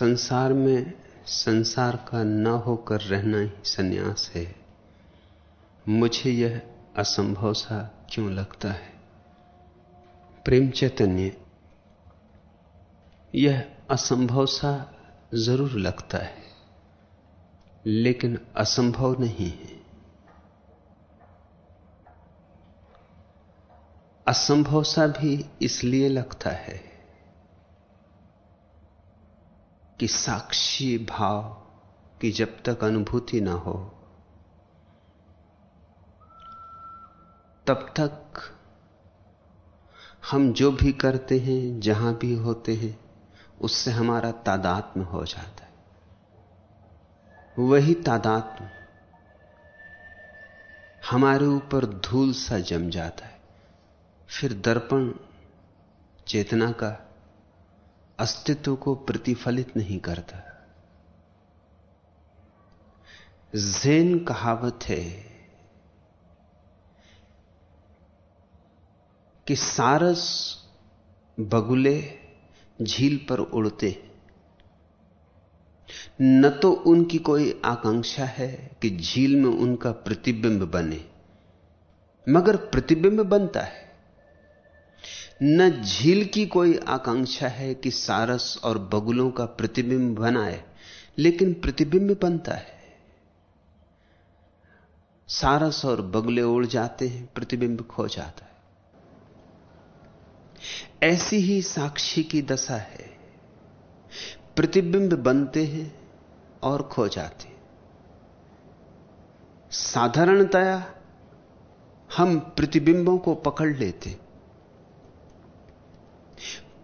संसार में संसार का न होकर रहना ही सन्यास है। मुझे यह असंभव सा क्यों लगता है? प्रेम चैतन्य, यह असंभव सा ज़रूर लगता है, लेकिन असंभव नहीं है। असंभव सा भी इसलिए लगता है कि साक्षी भाव की जब तक अनुभूति ना हो, तब तक हम जो भी करते हैं, जहाँ भी होते हैं, उससे हमारा तादात्म हो जाता है। वही तादात्म हमारे ऊपर धूल सा जम जाता है। फिर दर्पण चेतना का अस्तित्व को प्रतिफलित नहीं करता। जेन कहावत है कि सारस बगुले झील पर उड़ते न तो उनकी कोई आकांक्षा है कि झील में उनका प्रतिबिंब बने, मगर प्रतिबिंब बनता है। न झील की कोई आकांक्षा है कि सारस और बगुलों का प्रतिबिंब बनाए लेकिन प्रतिबिंब बनता है। सारस और बगले उड़ जाते हैं, प्रतिबिंब खो जाता है। ऐसी ही साक्षी की दशा है। प्रतिबिंब बनते हैं और खो जाते हैं। साधारणतया हम प्रतिबिंबों को पकड़ लेते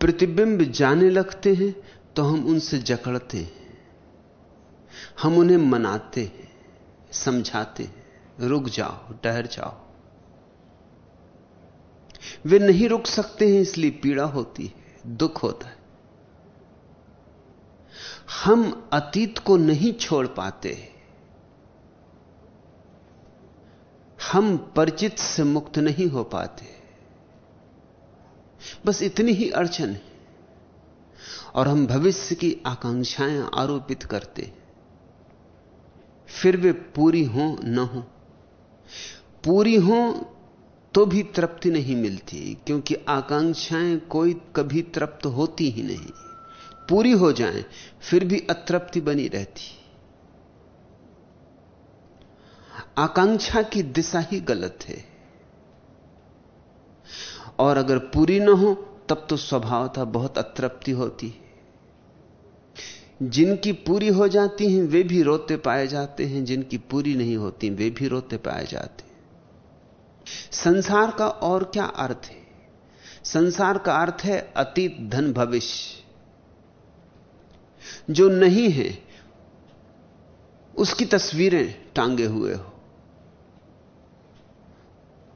प्रतिबिंब जाने लगते हैं तो हम उनसे जकड़ते हैं। हम उन्हें मनाते हैं, समझाते हैं, रुक जाओ, ठहर जाओ। वे नहीं रुक सकते हैं, इसलिए पीड़ा होती है, दुख होता है। हम अतीत को नहीं छोड़ पाते हम परिचित से मुक्त नहीं हो पाते बस इतनी ही अड़चन है। और हम भविष्य की आकांक्षाएँ आरोपित करते। फिर वे पूरी हो न हो। पूरी हो तो भी तृप्ति नहीं मिलती, क्योंकि आकांक्षाएँ कोई कभी तृप्त होती ही नहीं। पूरी हो जाएँ, फिर भी अतृप्ति बनी रहती। आकांक्षा की दिशा ही गलत है। और अगर पूरी ना हो, तब तो स्वभाव था बहुत अतृप्ति होती जिनकी पूरी हो जाती हैं, वे भी रोते पाए जाते हैं। जिनकी पूरी नहीं होती, वे भी रोते पाए जाते हैं। संसार का और क्या अर्थ है? संसार का अर्थ है अतीत धन भविष्य। जो नहीं है, उसकी तस्वीरें टांगे हुए हो।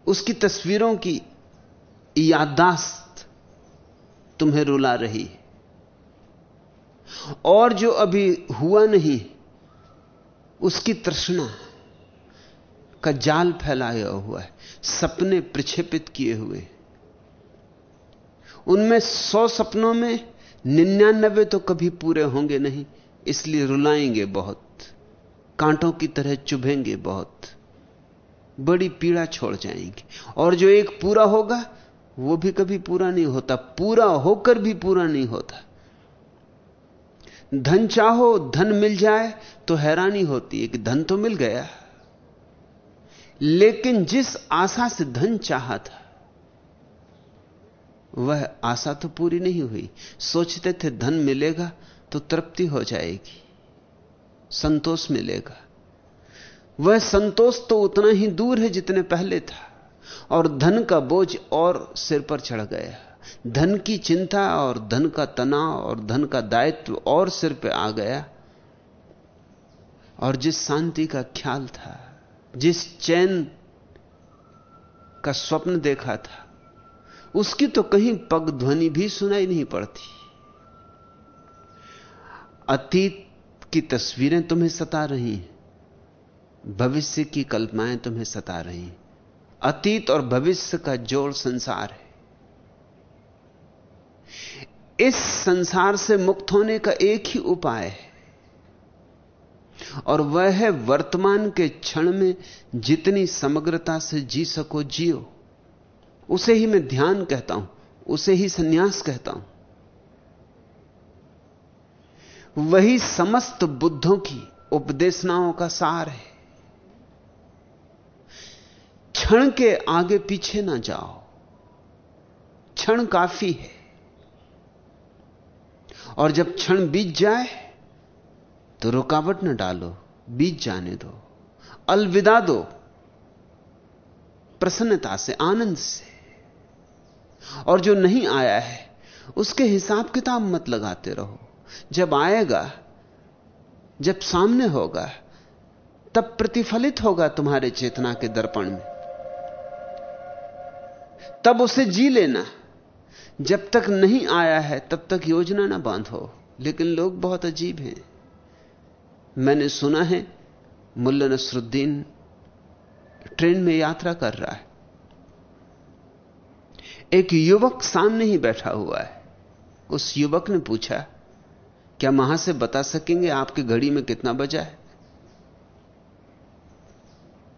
उसकी तस्वीरों की यादाश्त तुम्हें रुला रही और जो अभी हुआ नहीं, उसकी तृष्णा का जाल फैलाया हुआ है, सपने प्रक्षेपित किए हुए उनमें सौ सपनों में निन्यानबे तो कभी पूरे होंगे नहीं, इसलिए रुलाएँगे बहुत, कांटों की तरह चुभेंगे बहुत, बड़ी पीड़ा छोड़ जाएँगे। और जो एक पूरा होगा वो भी कभी पूरा नहीं होता, पूरा होकर भी पूरा नहीं होता। धन चाहो, धन मिल जाए तो हैरानी होती है कि धन तो मिल गया। लेकिन जिस आशा से धन चाहा था, वह आशा तो पूरी नहीं हुई। सोचते थे धन मिलेगा तो तृप्ति हो जाएगी, संतोष मिलेगा। वह संतोष तो उतना ही दूर है जितने पहले था। और धन का बोझ और सिर पर चढ़ गया। धन की चिंता और धन का तनाव और धन का दायित्व और सिर पे आ गया। और जिस शांति का ख्याल था, जिस चैन का स्वप्न देखा था, उसकी तो कहीं पग ध्वनि भी सुनाई नहीं पड़ती। अतीत की तस्वीरें तुम्हें सता रही हैं, भविष्य की कल्पनाएँ तुम्हें सता रही हैं। अतीत और भविष्य का जोड़ संसार है। इस संसार से मुक्त होने का एक ही उपाय है। और वह है वर्तमान के क्षण में जितनी समग्रता से जी सको जियो। उसे ही मैं ध्यान कहता हूँ, उसे ही सन्यास कहता हूँ। वही समस्त बुद्धों की उपदेशनाओं का सार है। क्षण के आगे पीछे ना जाओ। क्षण काफ़ी है। और जब क्षण बीत जाए तो रुकावट न डालो, बीत जाने दो। अलविदा दो। प्रसन्नता से, आनंद से। और जो नहीं आया है, उसके हिसाब किताब मत लगाते रहो। जब आएगा, जब सामने होगा, तब प्रतिफलित होगा तुम्हारे चेतना के दर्पण में। तब उसे जी लेना। जब तक नहीं आया है, तब तक योजना ना बांधो लेकिन लोग बहुत अजीब हैं। मैंने सुना है, मुल्ला नसरुद्दीन ट्रेन में यात्रा कर रहा है। एक युवक सामने ही बैठा हुआ है। उस युवक ने पूछा, क्या वहाँ से बता सकेंगे आपकी घड़ी में कितना बजा है?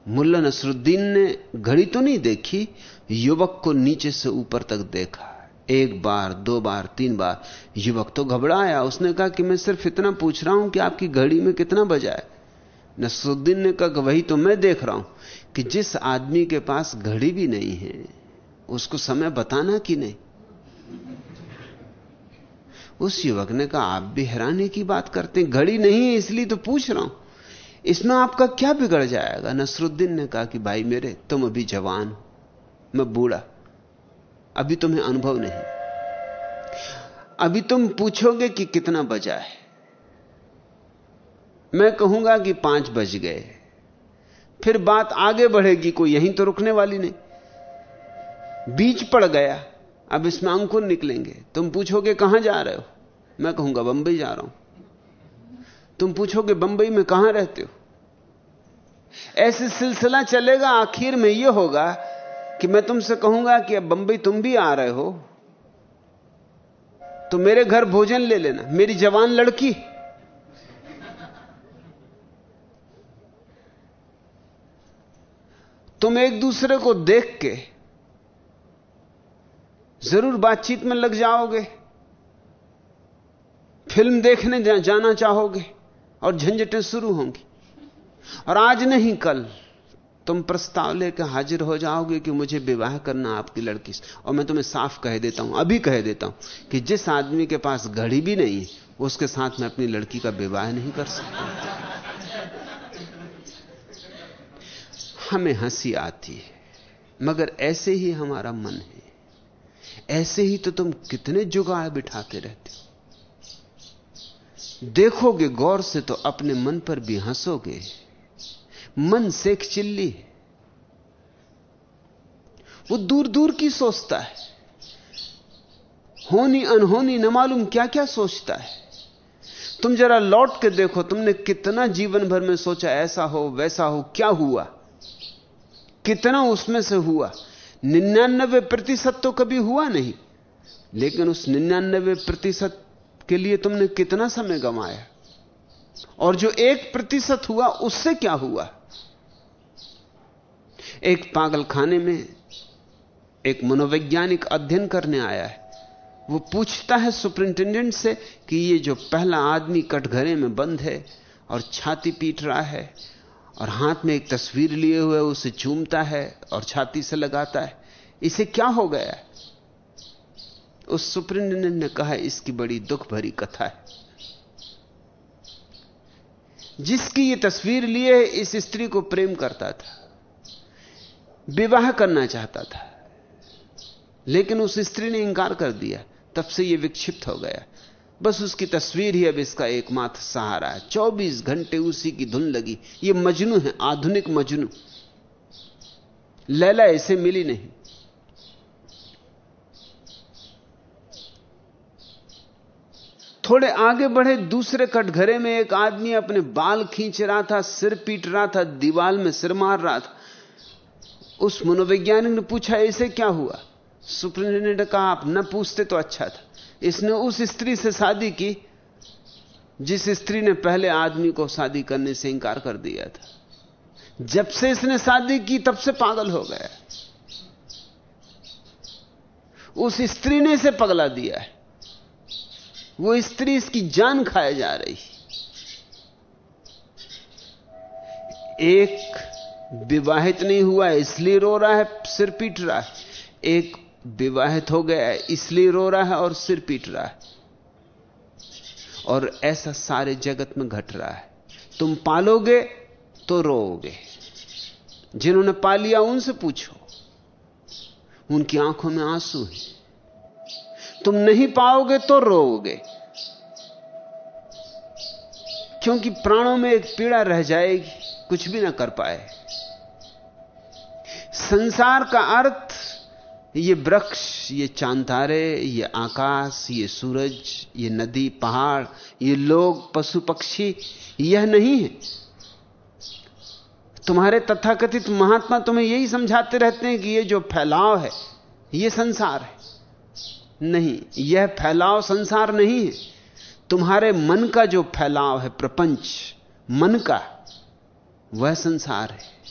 मुल्ला नसरुद्दीन ने घड़ी तो नहीं देखी, युवक को नीचे से ऊपर तक देखा। एक बार, दो बार, तीन बार, युवक तो घबराया। उसने कहा कि मैं सिर्फ़ इतना पूछ रहा हूँ कि आपकी घड़ी में कितना बजा है? नसरुद्दीन ने कहा वही तो मैं देख रहा हूँ कि जिस आदमी के पास घड़ी भी नहीं है, उसको समय बताना कि नहीं? उस युवक ने कहा, आप भी हैरानी की बात करते हैं, घड़ी नहीं है, इसलिए तो पूछ रहा हूँ। इसमें आपका क्या बिगड़ जाएगा? नसरुद्दीन ने कहा कि भाई मेरे, तुम अभी जवान हो। मैं बूढ़ा। अभी तुम्हें अनुभव नहीं। अभी तुम पूछोगे कि कितना बजा है। मैं कहूँगा कि पाँच बज गए। फिर बात आगे बढ़ेगी, कोई यहीं तो रुकने वाली नहीं। बीच पड़ गया। अब इसमें अंकुर निकलेंगे। तुम पूछोगे, कहाँ जा रहे हो? मैं कहूँगा, बंबई जा रहा हूँ। तुम पूछोगे, बंबई में कहाँ रहते हो? ऐसे सिलसिला चलेगा, आखिर में यह होगा कि मैं तुमसे कहूँगा कि अब बंबई तुम भी आ रहे हो तो मेरे घर भोजन ले लेना। मेरी जवान लड़की। तुम एक दूसरे को देख के ज़रूर बातचीत में लग जाओगे, फ़िल्म देखने जाना चाहोगे। और झंझटें शुरू होंगी। और आज नहीं, कल। तुम प्रस्ताव लेकर हाजिर हो जाओगे कि मुझे विवाह करना आपकी लड़की से। और मैं तुम्हें साफ़ कह देता हूँ, अभी कह देता हूँ कि जिस आदमी के पास घड़ी भी नहीं है, उसके साथ मैं अपनी लड़की का विवाह नहीं कर सकता। हमें हँसी आती है, मगर ऐसे ही हमारा मन है। ऐसे ही तो तुम कितने जुगाड़ बिठाते रहते देखोगे गौर से तो अपने मन पर भी हंसोगे। मन सेख चिल्ली वो दूर दूर की सोचता है। होनी अनहोनी न मालूम क्या क्या सोचता है। तुम जरा लौट के देखो, तुमने कितना जीवन भर में सोचा ऐसा हो, वैसा हो, क्या हुआ? कितना उसमें से हुआ? निन्यानबे प्रतिशत तो कभी हुआ नहीं। लेकिन उस निन्यानबे प्रतिशत के लिए तुमने कितना समय गंवाया? और जो एक प्रतिशत हुआ, उससे क्या हुआ? एक पागल खाने में एक मनोवैज्ञानिक अध्ययन करने आया है। वो पूछता है सुपरिंटेंडेंट से कि ये जो पहला आदमी कटघरे में बंद है और छाती पीट रहा है और हाथ में एक तस्वीर लिए हुए, उसे चूमता है और छाती से लगाता है, इसे क्या हो गया? उस सुपरिंटेंडेंट ने कहा, इसकी बड़ी दुख भरी कथा है। जिसकी ये तस्वीर लिए इस स्त्री को प्रेम करता था, विवाह करना चाहता था, लेकिन उस स्त्री ने इंकार कर दिया। तब से यह विक्षिप्त हो गया। बस उसकी तस्वीर ही अब इसका एकमात्र सहारा है। 24 घंटे उसी की धुन लगी। ये मजनू है, आधुनिक मजनू। लैला इसे मिली नहीं। थोड़े आगे बढ़े, दूसरे कटघरे में एक आदमी अपने बाल खींच रहा था, सिर पीट रहा था, दीवाल में सिर मार रहा था। उस मनोवैज्ञानिक ने पूछा इसे क्या हुआ? सुप्रिंटेंडेंट कहा, आप न पूछते तो अच्छा था। इसने उस स्त्री से शादी की, जिस स्त्री ने पहले आदमी को शादी करने से इंकार कर दिया था। जब से इसने शादी की, तब से पागल हो गया उस स्त्री ने इसे पगला दिया है। वो स्त्री इसकी जान खाए जा रही एक विवाहित नहीं हुआ, इसलिए रो रहा है, सिर पीट रहा है। एक विवाहित हो गया है इसलिए रो रहा है और सिर पीट रहा है। और ऐसा सारे जगत में घट रहा है। तुम पालोगे तो रोओगे। जिन्होंने पा लिया, उनसे पूछो। उनकी आँखों में आँसू है। तुम नहीं पाओगे तो रोओगे। क्योंकि प्राणों में एक पीड़ा रह जाएगी, कुछ भी ना कर पाए। संसार का अर्थ, ये वृक्ष, ये चांतारे ये आकाश, ये सूरज, ये नदी, पहाड़, ये लोग, पशु पक्षी, यह नहीं है। तुम्हारे तथाकथित महात्मा तुम्हें यही समझाते रहते हैं कि ये जो फैलाव है, ये संसार है। नहीं, यह फैलाव संसार नहीं है। तुम्हारे मन का जो फैलाव है, प्रपंच, मन का, वह संसार है।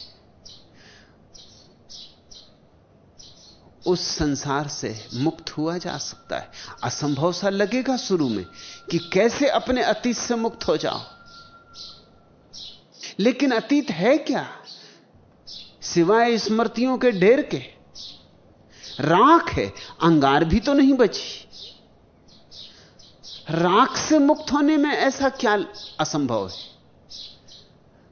उस संसार से मुक्त हुआ जा सकता है। असंभव सा लगेगा शुरू में कि कैसे अपने अतीत से मुक्त हो जाओ। लेकिन अतीत है क्या? सिवाय स्मृतियों के ढेर के। राख है अंगार भी तो नहीं बची। राख से मुक्त होने में ऐसा क्या असंभव है?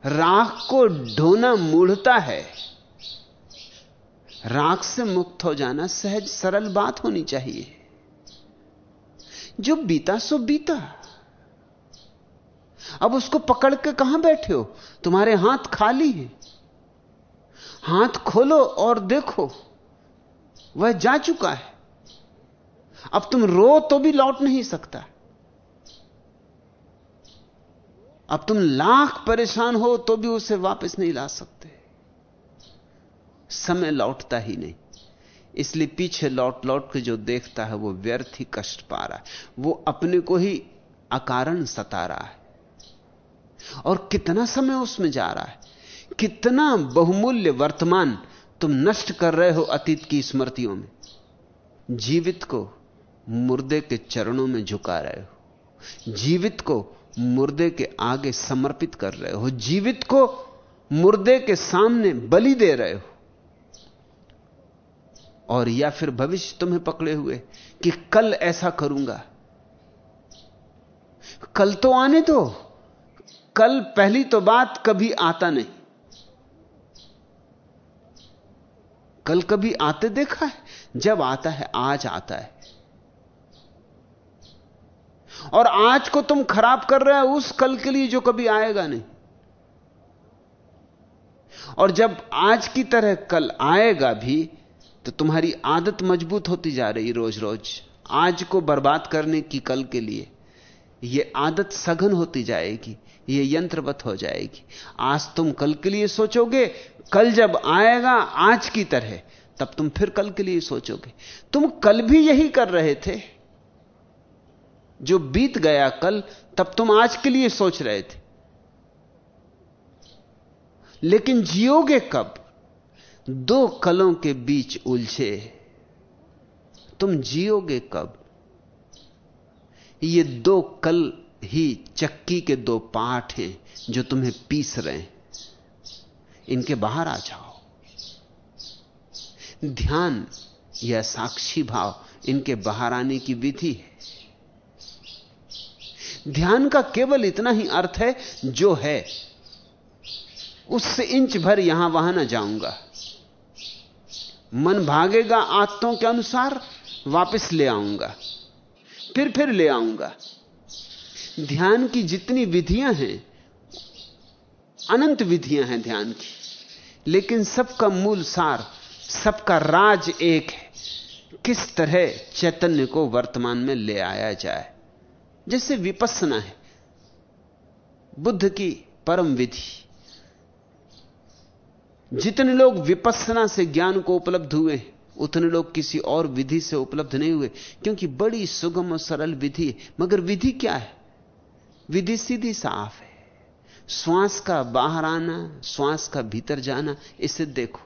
राख को ढोना मूढ़ता है। राख से मुक्त हो जाना सहज, सरल बात होनी चाहिए। जो बीता, सो बीता। अब उसको पकड़ के कहाँ बैठे हो? तुम्हारे हाथ खाली हैं। हाथ खोलो और देखो, वह जा चुका है। अब तुम रो तो भी लौट नहीं सकता। अब तुम लाख परेशान हो तो भी उसे वापस नहीं ला सकते। समय लौटता ही नहीं। इसलिए पीछे लौट लौट के जो देखता है वो व्यर्थ ही कष्ट पा रहा है। वो अपने को ही अकारण सता रहा है। और कितना समय उसमें जा रहा है। कितना बहुमूल्य वर्तमान तुम नष्ट कर रहे हो अतीत की स्मृतियों में। जीवित को मुर्दे के चरणों में झुका रहे हो। जीवित को मुर्दे के आगे समर्पित कर रहे हो। जीवित को मुर्दे के सामने बलि दे रहे हो। और या फिर भविष्य तुम्हें पकड़े हुए कि कल ऐसा करूँगा। कल तो आने दो। कल पहली तो बात कभी आता नहीं। कल कभी आते देखा है? जब आता है, आज आता है। और आज को तुम खराब कर रहे हो, उस कल के लिए जो कभी आएगा नहीं। और जब आज की तरह कल आएगा भी तो तुम्हारी आदत मज़बूत होती जा रही रोज रोज आज को बर्बाद करने की कल के लिए। यह आदत सघन होती जाएगी यह यंत्रवत हो जाएगी। आज तुम कल के लिए सोचोगे, कल जब आएगा आज की तरह, तब तुम फिर कल के लिए सोचोगे। तुम कल भी यही कर रहे थे। जो बीत गया कल, तब तुम आज के लिए सोच रहे थे। लेकिन जियोगे कब? दो कलों के बीच उलझे। तुम जियोगे कब? ये दो कल ही चक्की के दो पाठ हैं जो तुम्हें पीस रहे हैं। इनके बाहर आ जाओ। ध्यान या साक्षी भाव इनके बाहर आने की विधि है। ध्यान का केवल इतना ही अर्थ है, जो है, उससे इंच भर यहाँ वहाँ ना जाऊँगा। मन भागेगा आदतों के अनुसार, वापस ले आऊँगा, फिर फिर ले आऊँगा। ध्यान की जितनी विधियाँ हैं, अनंत विधियाँ हैं ध्यान की, लेकिन सबका मूल सार, सबका राज एक है। किस तरह चैतन्य को वर्तमान में ले आया जाए? जैसे विपसना है। बुद्ध की परम विधि। जितने लोग विपसना से ज्ञान को उपलब्ध हुए उतने लोग किसी और विधि से उपलब्ध नहीं हुए, क्योंकि बड़ी सुगम और सरल विधि है। मगर विधि क्या है? विधि सीधी साफ़ है। श्वास का बाहर आना, श्वास का भीतर जाना, इसे देखो।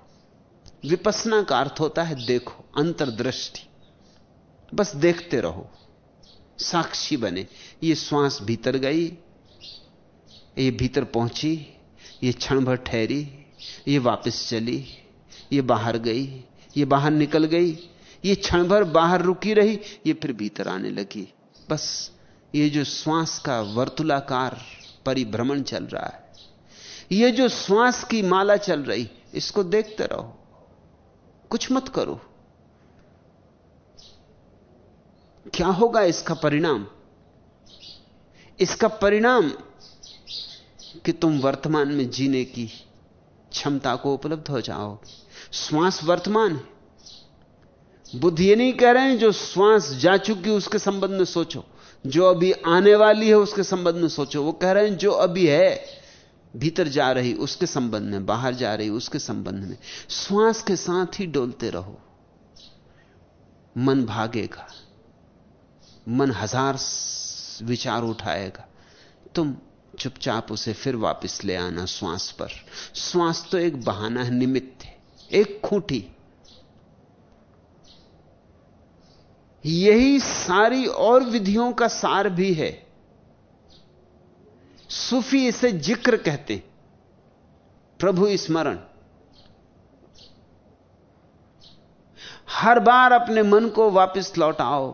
विपसना का अर्थ होता है देखो, अंतर्दृष्टि। बस देखते रहो। साक्षी बने। ये श्वास भीतर गई, ये भीतर पहुँची, ये क्षण भर ठहरी, ये वापस चली, ये बाहर गई, ये बाहर निकल गई, ये क्षण भर बाहर रुकी रही, ये फिर भीतर आने लगी। बस ये जो श्वास का वर्तुलाकार परिभ्रमण चल रहा है, ये जो श्वास की माला चल रही, इसको देखते रहो, कुछ मत करो। क्या होगा इसका परिणाम? इसका परिणाम कि तुम वर्तमान में जीने की क्षमता को उपलब्ध हो जाओ। श्वास वर्तमान है। बुद्ध ये नहीं कह रहे हैं, जो श्वास जा चुकी उसके संबंध में सोचो। जो अभी आने वाली है, उसके संबंध में सोचो। वो कह रहे हैं, जो अभी है, भीतर जा रही, उसके संबंध में, बाहर जा रही, उसके संबंध में। श्वास के साथ ही डोलते रहो। मन भागेगा। मन हज़ार विचार उठाएगा। तुम चुपचाप उसे फिर वापस ले आना श्वास पर। श्वास तो एक बहाना है, निमित्त है, एक खूंटी। यही सारी और विधियों का सार भी है। सूफी इसे ज़िक्र कहते प्रभु स्मरण। हर बार अपने मन को वापस लौटाओ।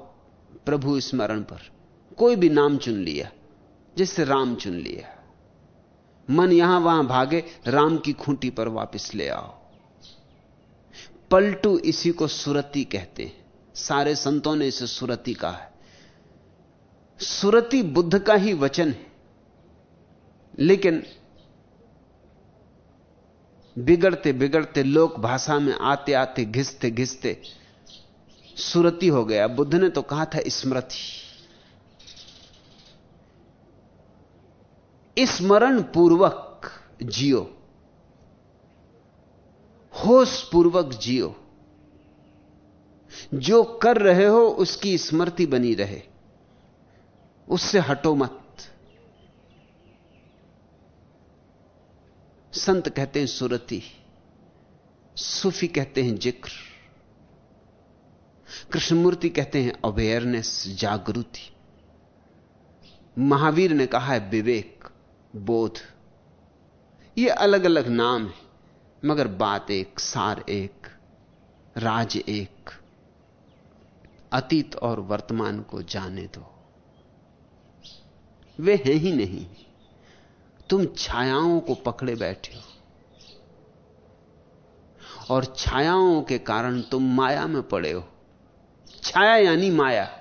प्रभु स्मरण पर। कोई भी नाम चुन लिया, जैसे राम चुन लिया। मन यहाँ वहाँ भागे, राम की खूंटी पर वापस ले आओ। पलटू इसी को सुरती कहते हैं। सारे संतों ने इसे सुरती कहा है। सुरती बुद्ध का ही वचन है। लेकिन बिगड़ते बिगड़ते लोक भाषा में आते आते घिसते घिसते सुरती हो गया। बुद्ध ने तो कहा था स्मृति। स्मरण पूर्वक जियो। होश पूर्वक जियो। जो कर रहे हो, उसकी स्मृति बनी रहे। उससे हटो मत। संत कहते हैं सुरति, सूफी कहते हैं ज़िक्र। कृष्णमूर्ति कहते हैं अवेयरनेस जागृति. महावीर ने कहा है, विवेक, बोध, ये अलग अलग नाम है, मगर बात एक, सार एक, राज एक, अतीत और वर्तमान को जाने दो। वे हैं ही नहीं, तुम छायाओं को पकड़े बैठे हो, और छायाओं के कारण तुम माया में पड़े हो छाया यानी माया।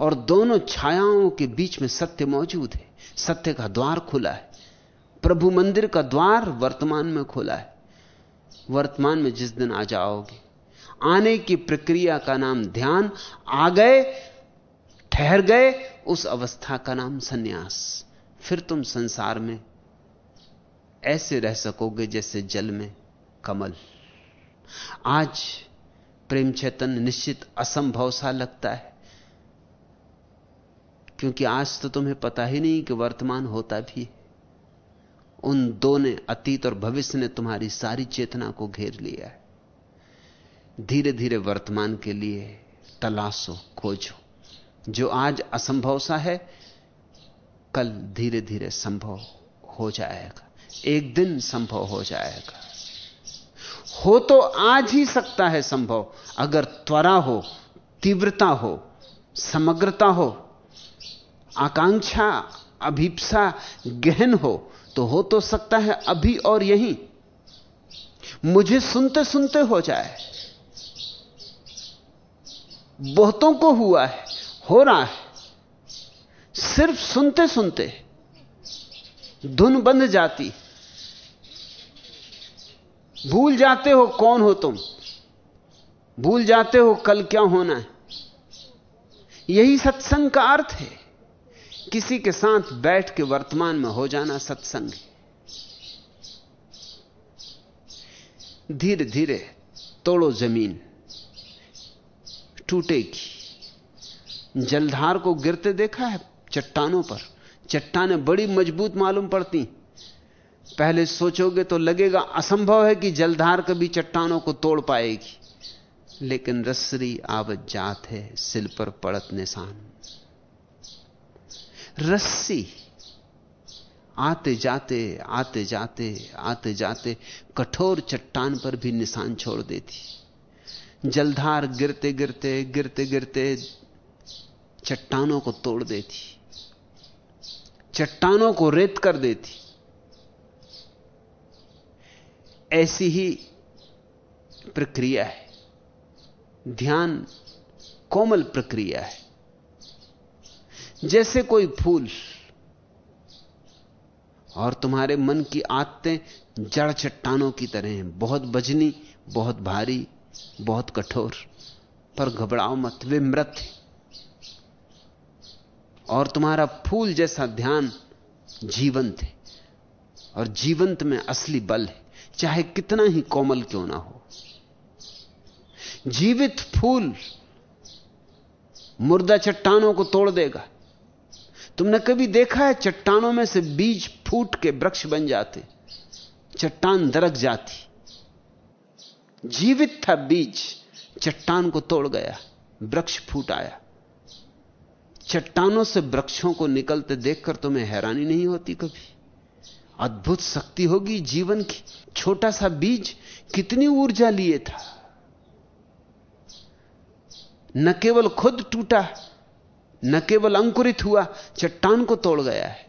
और दोनों छायाओं के बीच में सत्य मौजूद है। सत्य का द्वार खुला है। प्रभु मंदिर का द्वार वर्तमान में खुला है। वर्तमान में जिस दिन आ जाओगे। आने की प्रक्रिया का नाम ध्यान, आ गए, ठहर गए, उस अवस्था का नाम सन्यास। फिर तुम संसार में ऐसे रह सकोगे जैसे जल में कमल। आज प्रेम चैतन्य निश्चित असंभव सा लगता है। क्योंकि आज तो तुम्हें पता ही नहीं कि वर्तमान होता भी उन दो ने अतीत और भविष्य ने तुम्हारी सारी चेतना को घेर लिया है। धीरे धीरे वर्तमान के लिए तलाशो, खोजो। जो आज असंभव सा है, कल धीरे धीरे संभव हो जाएगा। एक दिन संभव हो जाएगा। हो तो आज ही सकता है संभव। अगर त्वरा हो, तीव्रता हो, समग्रता हो, आकांक्षा, अभिप्सा, गहन हो तो हो तो सकता है अभी और यहीं। मुझे सुनते सुनते हो जाए। बहुतों को हुआ है, हो रहा है। सिर्फ़ सुनते सुनते धुन बंध जाती। भूल जाते हो कौन हो तुम? भूल जाते हो कल क्या होना है? यही सत्संग का अर्थ है। किसी के साथ बैठ के वर्तमान में हो जाना सत्संग है। धीरे धीरे तोड़ो ज़मीन, टूटेगी। जलधार को गिरते देखा है चट्टानों पर? चट्टानें बड़ी मज़बूत मालूम पड़ती। पहले सोचोगे तो लगेगा असंभव है कि जलधार कभी चट्टानों को तोड़ पाएगी। लेकिन रसरी आवत जात है, सिल पर पड़त निशान। रस्सी, आते जाते आते जाते आते जाते कठोर चट्टान पर भी निशान छोड़ देती। जलधार गिरते गिरते गिरते गिरते चट्टानों को तोड़ देती। चट्टानों को रेत कर देती। ऐसी ही प्रक्रिया है। ध्यान कोमल प्रक्रिया है। जैसे कोई फूल और तुम्हारे मन की आदतें जड़ चट्टानों की तरह हैं। बहुत बजनी, बहुत भारी, बहुत कठोर, पर घबराओ मत, वे मृत और तुम्हारा फूल जैसा ध्यान जीवंत है और जीवंत में असली बल है। चाहे कितना ही कोमल क्यों ना हो। जीवित फूल मुर्दा चट्टानों को तोड़ देगा। तुमने कभी देखा है चट्टानों में से बीज फूट के वृक्ष बन जाते? चट्टान दरक जाती। जीवित था बीज, चट्टान को तोड़ गया, वृक्ष फूट आया। चट्टानों से वृक्षों को निकलते देखकर तुम्हें हैरानी नहीं होती कभी? अद्भुत शक्ति होगी जीवन की। छोटा सा बीज कितनी ऊर्जा लिए था। न केवल खुद टूटा, न केवल अंकुरित हुआ, चट्टान को तोड़ गया है।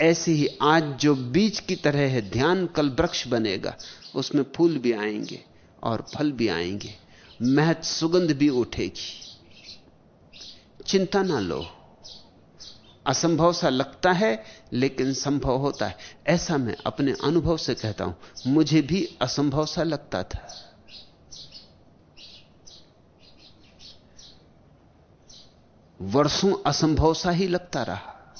ऐसे ही आज जो बीज की तरह है, ध्यान कल वृक्ष बनेगा, उसमें फूल भी आएँगे और फल भी आएँगे। महत सुगंध भी उठेगी। चिंता ना लो। असंभव सा लगता है, लेकिन संभव होता है। ऐसा मैं अपने अनुभव से कहता हूँ, मुझे भी असंभव सा लगता था। वर्षों असंभव सा ही लगता रहा।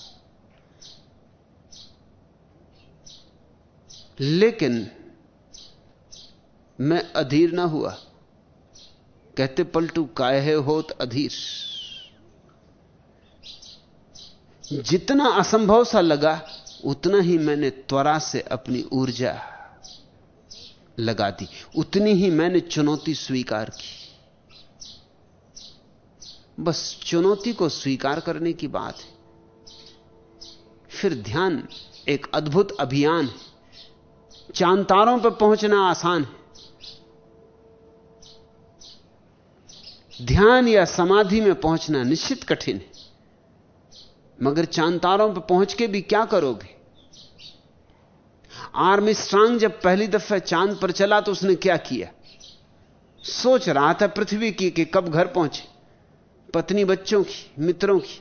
लेकिन मैं अधीर ना हुआ। कहते, पलटू काहे होत अधीर? जितना असंभव सा लगा, उतना ही मैंने त्वरा से अपनी ऊर्जा लगा दी। उतनी ही मैंने चुनौती स्वीकार की। बस चुनौती को स्वीकार करने की बात है। फिर ध्यान एक अद्भुत अभियान है। चाँद तारों पर पहुँचना आसान है। ध्यान या समाधि में पहुँचना निश्चित कठिन है। मगर चाँद तारों पर पहुँच के भी क्या करोगे? आर्मी स्ट्रांग जब पहली दफे चाँद पर चला तो उसने क्या किया? सोच रहा था पृथ्वी की कि कब घर पहुँचे। पत्नी बच्चों की, मित्रों की।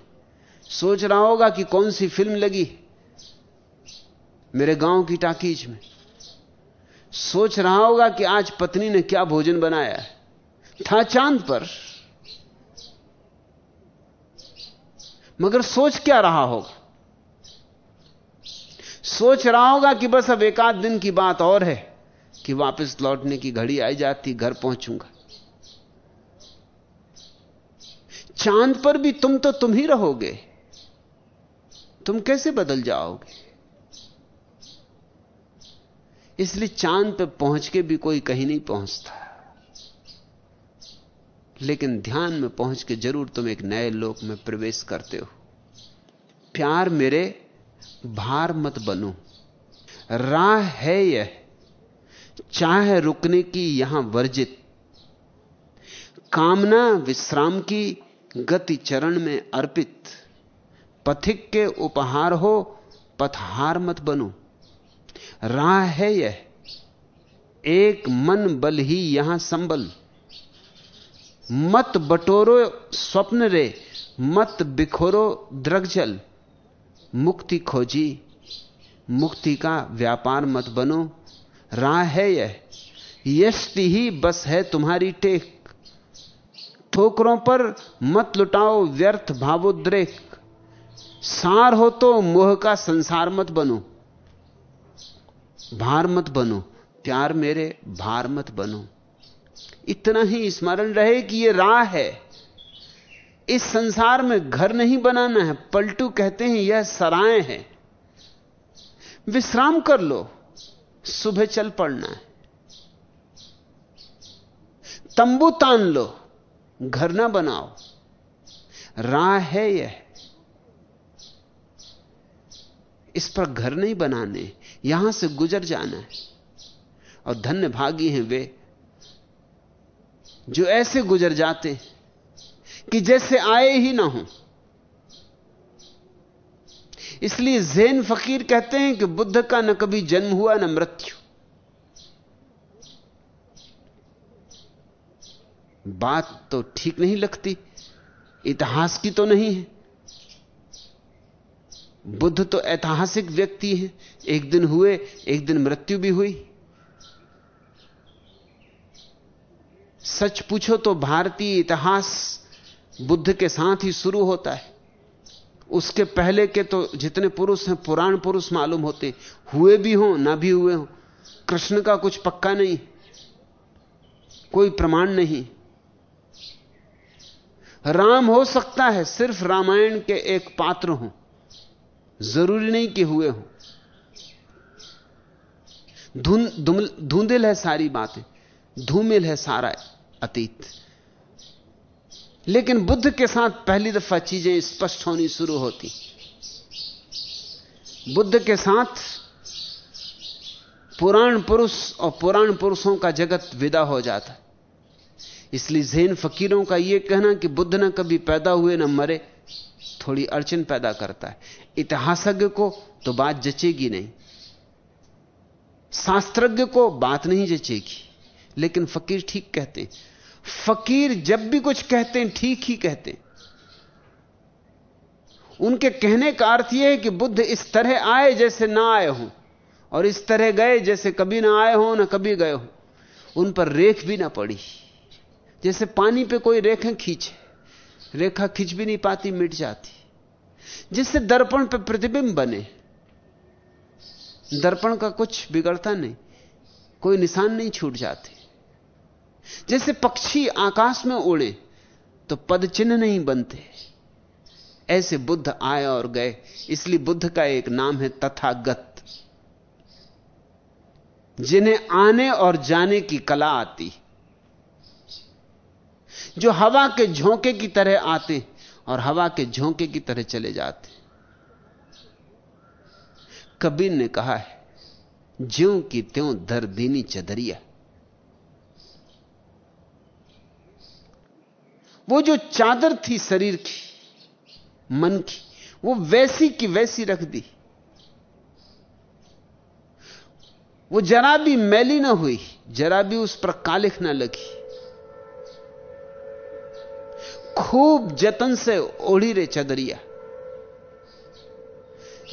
सोच रहा होगा कि कौन सी फ़िल्म लगी मेरे गाँव की टाकीज में। सोच रहा होगा कि आज पत्नी ने क्या भोजन बनाया है। था चाँद पर। मगर सोच क्या रहा होगा सोच रहा होगा कि बस अब एक आध दिन की बात और है कि वापस लौटने की घड़ी आई जाती, घर पहुंचूँगा। चाँद पर भी तुम तो तुम ही रहोगे। तुम कैसे बदल जाओगे? इसलिए चाँद पर पहुँच के भी कोई कहीं नहीं पहुँचता। लेकिन ध्यान में पहुँच के ज़रूर तुम एक नए लोक में प्रवेश करते हो। प्यार मेरे, भार मत बनो। राह है यह, चाह रुकने की यहाँ वर्जित। कामना विश्राम की गति चरण में अर्पित। पथिक के उपहार हो, पथहार मत बनो। राह है यह, एक मन बल ही यहाँ संबल। मत बटोरो स्वप्न रे, मत बिखोरो द्रगजल मुक्ति खोजी, मुक्ति का व्यापार मत बनो। राह है यह, यष्टि ही बस है तुम्हारी टेक। ठोकरों पर मत लुटाओ व्यर्थ भावोद्रेक। सार हो तो मोह का संसार मत बनो। भार मत बनो, प्यार मेरे भार मत बनो। इतना ही स्मरण रहे कि यह राह है। इस संसार में घर नहीं बनाना है। पलटू कहते हैं, यह सराय है। विश्राम कर लो। सुबह चल पड़ना है। तंबू तान लो। घर ना बनाओ। राह है यह। इस पर घर नहीं बनाने। यहाँ से गुजर जाना है। और धन्य भागी हैं वे। जो ऐसे गुजर जाते कि जैसे आए ही ना हो। इसलिए जैन फकीर कहते हैं कि बुद्ध का न कभी जन्म हुआ, न मृत्यु। बात तो ठीक नहीं लगती, इतिहास की तो नहीं है। बुद्ध तो ऐतिहासिक व्यक्ति है। एक दिन हुए, एक दिन मृत्यु भी हुई। सच पूछो तो भारतीय इतिहास बुद्ध के साथ ही शुरू होता है। उसके पहले के तो जितने पुरुष हैं, पुराण पुरुष मालूम होते हुए भी हों, ना भी हुए हों, कृष्ण का कुछ पक्का नहीं। कोई प्रमाण नहीं। राम हो सकता है, सिर्फ़ रामायण के एक पात्र हों। ज़रूरी नहीं कि हुए हों। धुंधिल है सारी बातें। धूमिल है सारा अतीत। लेकिन बुद्ध के साथ पहली दफ़ा चीज़ें स्पष्ट होनी शुरू होती। बुद्ध के साथ पुराण पुरुष और पुराण पुरुषों का जगत विदा हो जाता। इसलिए जैन फकीरों का यह कहना कि बुद्ध न कभी पैदा हुए, न मरे, थोड़ी अड़चन पैदा करता है। इतिहासज्ञ को तो बात जचेगी नहीं। शास्त्रज्ञ को बात नहीं जचेगी। लेकिन फकीर ठीक कहते फकीर जब भी कुछ कहते हैं, ठीक ही कहते उनके कहने का अर्थ यह है कि बुद्ध इस तरह आए जैसे ना आए हों, और इस तरह गए जैसे कभी ना आए हों, ना कभी गए हो। उन पर रेख भी ना पड़ी। जैसे पानी पे कोई रेखा खींचे, रेखा खींच भी नहीं पाती, मिट जाती। जिससे दर्पण पे प्रतिबिंब बने, दर्पण का कुछ बिगड़ता नहीं, कोई निशान नहीं छूट जाते। जैसे पक्षी आकाश में उड़े तो पद चिन्ह नहीं बनते। ऐसे बुद्ध आए और गए, इसलिए बुद्ध का एक नाम है तथागत। जिन्हें आने और जाने की कला आती, जो हवा के झोंके की तरह आते और हवा के झोंके की तरह चले जाते। कबीर ने कहा है, ज्यों की त्यों धर दीनी चदरिया। वो जो चादर थी शरीर की, मन की, वो वैसी की वैसी रख दी। वो जरा भी मैली ना हुई, जरा भी उस पर कालिख ना लगी। खूब जतन से ओढ़ी रे चदरिया।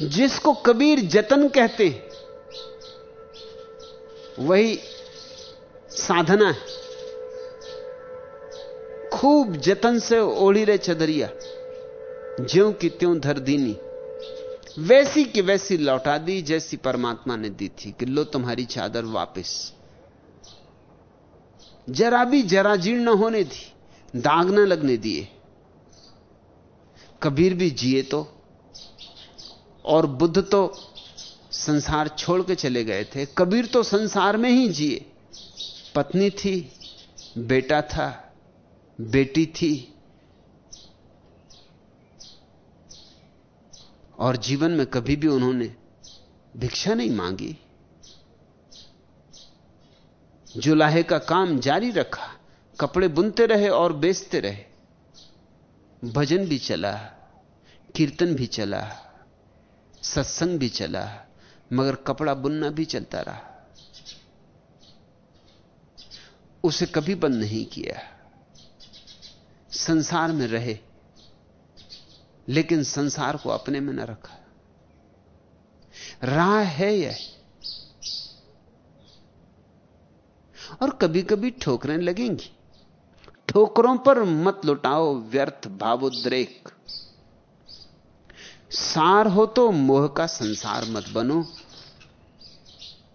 जिसको कबीर जतन कहते वही साधना है। खूब जतन से ओढ़ी रे चदरिया ज्यों की त्यों धर दीनी वैसी की वैसी लौटा दी जैसी परमात्मा ने दी थी कि लो तुम्हारी चादर वापस। जरा भी जरा जीर्ण होने दी, दाग न लगने दिए। कबीर भी जिए तो और बुद्ध तो संसार छोड़ के चले गए थे। कबीर तो संसार में ही जिए। पत्नी थी, बेटा था बेटी थी और जीवन में कभी भी उन्होंने भिक्षा नहीं मांगी। जुलाहे का काम जारी रखा, कपड़े बुनते रहे और बेचते रहे। भजन भी चला, कीर्तन भी चला, सत्संग भी चला, मगर कपड़ा बुनना भी चलता रहा। उसे कभी बंद नहीं किया। संसार में रहे, लेकिन संसार को अपने में न रखा। राह है यह। और कभी कभी ठोकरें लगेंगी। ठोकरों पर मत लुटाओ, व्यर्थ भावोद्रेक सार हो तो मोह का संसार मत बनो,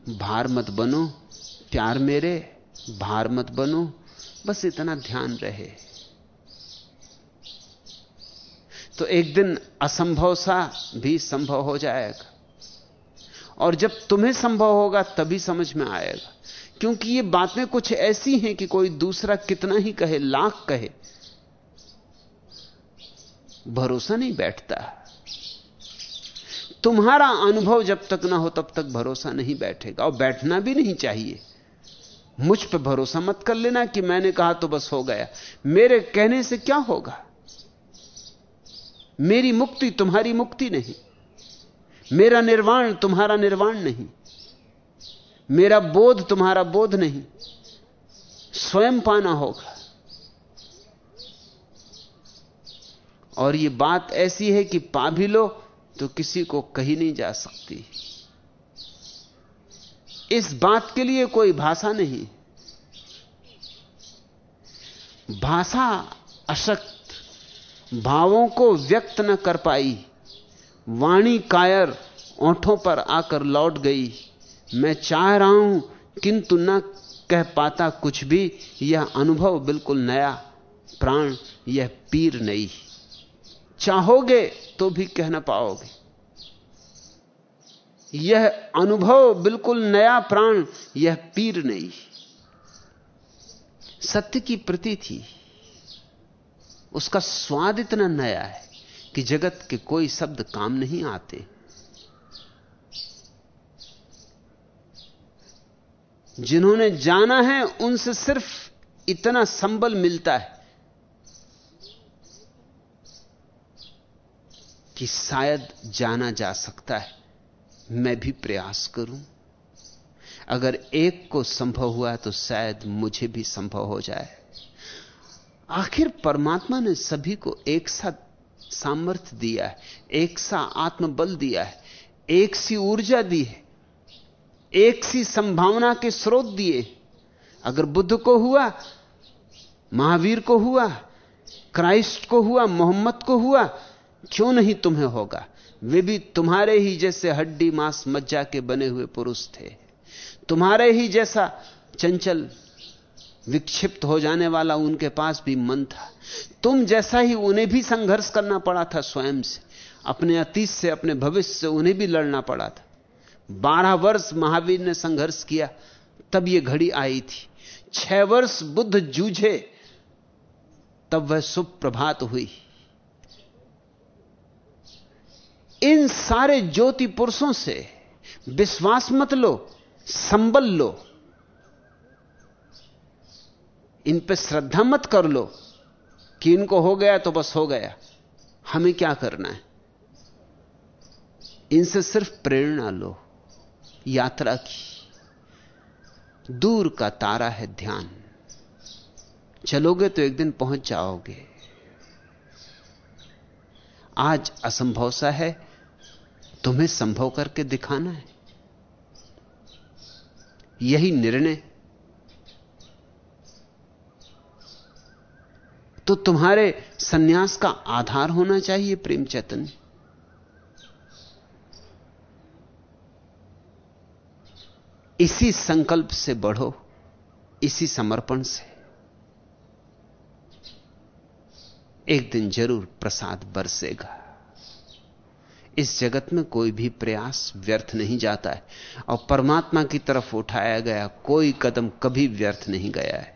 भार मत बनो, प्यार मेरे, भार मत बनो, बस इतना ध्यान रहे। तो एक दिन असंभव सा भी संभव हो जाएगा। और जब तुम्हें संभव होगा, तभी समझ में आएगा। क्योंकि ये बातें कुछ ऐसी हैं कि कोई दूसरा कितना ही कहे, लाख कहे। भरोसा नहीं बैठता। तुम्हारा अनुभव जब तक ना हो, तब तक भरोसा नहीं बैठेगा। और बैठना भी नहीं चाहिए। मुझ पर भरोसा मत कर लेना कि मैंने कहा तो बस हो गया। मेरे कहने से क्या होगा? मेरी मुक्ति तुम्हारी मुक्ति नहीं। मेरा निर्वाण तुम्हारा निर्वाण नहीं। मेरा बोध तुम्हारा बोध नहीं। स्वयं पाना होगा। और यह बात ऐसी है कि पा भी लो तो किसी को कही नहीं जा सकती। इस बात के लिए कोई भाषा नहीं। भाषा अशक्त भावों को व्यक्त न कर पाई। वाणी कायर ओंठों पर आकर लौट गई। मैं चाह रहा हूँ, किंतु न कह पाता कुछ भी। यह अनुभव बिल्कुल नया। प्राण, यह पीर नहीं। चाहोगे तो भी कह ना पाओगे। यह अनुभव बिल्कुल नया प्राण, यह पीर नहीं। सत्य की प्रति थी उसका स्वाद इतना नया है कि जगत के कोई शब्द काम नहीं आते। जिन्होंने जाना है, उनसे सिर्फ़ इतना संबल मिलता है कि शायद जाना जा सकता है। मैं भी प्रयास करूँ। अगर एक को संभव हुआ तो शायद मुझे भी संभव हो जाए। आखिर परमात्मा ने सभी को एक साथ सामर्थ्य दिया है, एक सा आत्मबल दिया है, एक सी ऊर्जा दी है, एक सी संभावना के स्रोत दिए अगर बुद्ध को हुआ, महावीर को हुआ, क्राइस्ट को हुआ, मोहम्मद को हुआ, क्यों नहीं तुम्हें होगा? वे भी तुम्हारे ही जैसे हड्डी मांस मज्जा के बने हुए पुरुष थे। तुम्हारे ही जैसा चंचल विक्षिप्त हो जाने वाला उनके पास भी मन था। तुम जैसा ही उन्हें भी संघर्ष करना पड़ा था स्वयं से, अपने अतीत से, अपने भविष्य से उन्हें भी लड़ना पड़ा था। बारह वर्ष महावीर ने संघर्ष किया, तब यह घड़ी आई थी। छह वर्ष बुद्ध जूझे, तब वह शुभ प्रभात हुई। इन सारे ज्योति पुरुषों से विश्वास मत लो, संबल लो। इन पे श्रद्धा मत कर लो कि इनको हो गया तो बस हो गया। हमें क्या करना है? इनसे सिर्फ़ प्रेरणा लो, यात्रा की। दूर का तारा है ध्यान। चलोगे तो एक दिन पहुँच जाओगे। आज असंभव सा है, तुम्हें संभव करके दिखाना है। यही निर्णय तो तुम्हारे सन्यास का आधार होना चाहिए, प्रेम चैतन्य। इसी संकल्प से बढ़ो, इसी समर्पण से। एक दिन ज़रूर प्रसाद बरसेगा। इस जगत में कोई भी प्रयास व्यर्थ नहीं जाता है, और परमात्मा की तरफ़ उठाया गया कोई कदम कभी व्यर्थ नहीं गया है।